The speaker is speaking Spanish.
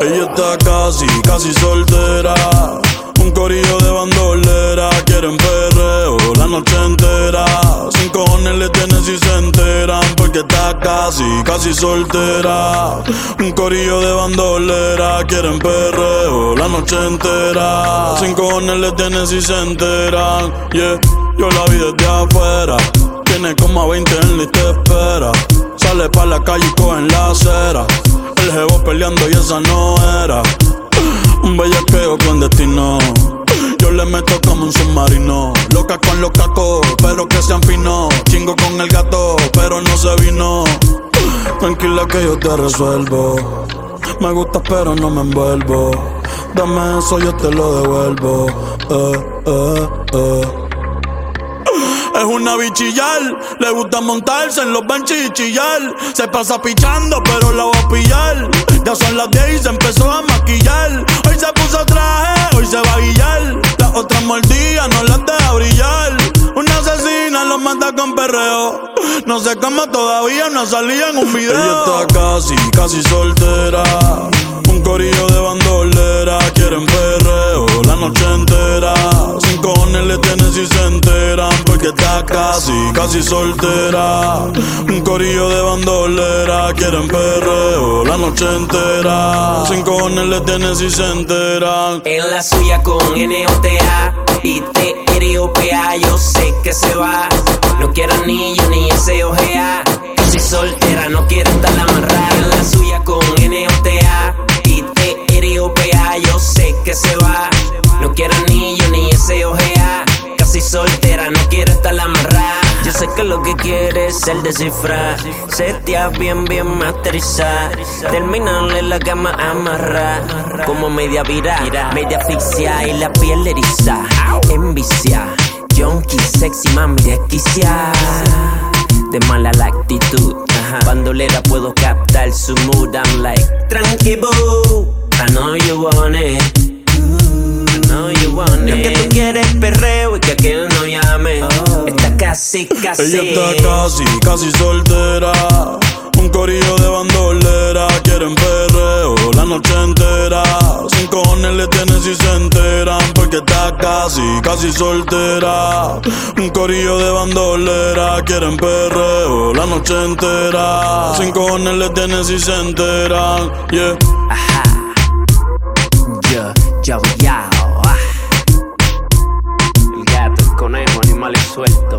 Ella está casi, casi soltera. Un corillo de bandolera. Quieren perreo la noche entera. Sin cojones le tienen si se enteran. Porque está casi, casi soltera. Un corillo de bandolera. Quieren perreo la noche entera. Sin cojones le tienen si se enteran. Yeah, yo la vi desde afuera tiene como a 20 en la y te espera. Sale pa' la calle y coge en la acera. El jevo peleando y esa no era. Un bellaqueo clandestino. Yo le meto como un submarino. Loca con los cacos, pero que sean finos. Chingo con el gato, pero no se vino. Tranquila que yo te resuelvo. Me gusta, pero no me envuelvo. Dame eso, yo te lo devuelvo. Eh, eh, eh. Es una bichillar, le gusta montarse en los benches y chillar. Se pasa pichando, pero la va a pillar. Ya son las 10 y se empezó a maquillar. Hoy se puso traje, hoy se va a guillar. Las otras mordidas no las deja brillar. Una asesina lo manda con perreo. No sé cómo todavía no salía en un video. Ella está casi, casi soltera. Un corillo de bandolera, casi, casi soltera. Un corillo de bandolera, quieren perreo la noche entera. Sin cojones le tienen si se enteran. En la suya con NOTA y T-R-O-P-A, yo sé que se va. No quiere anillo ni ese ojea. Casi soltera, no quiere estar amarrada. En la suya con NOTA y T-R-O-P-A, yo sé que se va. Que lo que quiere es el descifrar. Setea bien, bien masterizar. Terminarle la cama amarrar. Como media vira, media asfixia y la piel eriza. Envicia, junkie, sexy, mami, desquicia. De mala la actitud. Bandolera puedo captar su mood. I'm like, tranqui boo. I know you want it. I know you want it. Lo que tú quieres es perreo y que aquel no llame. Está casi, casi. Ella está casi, casi soltera. Un corillo de bandolera, quieren perreo la noche entera. Sin cojones le tienen si se enteran, porque está casi, casi soltera. Un corillo de bandolera, quieren perreo la noche entera. Sin cojones le tienen si se enteran, yeah. Ajá. Yo, yo, yo. ah. El gato, el conejo, animales sueltos.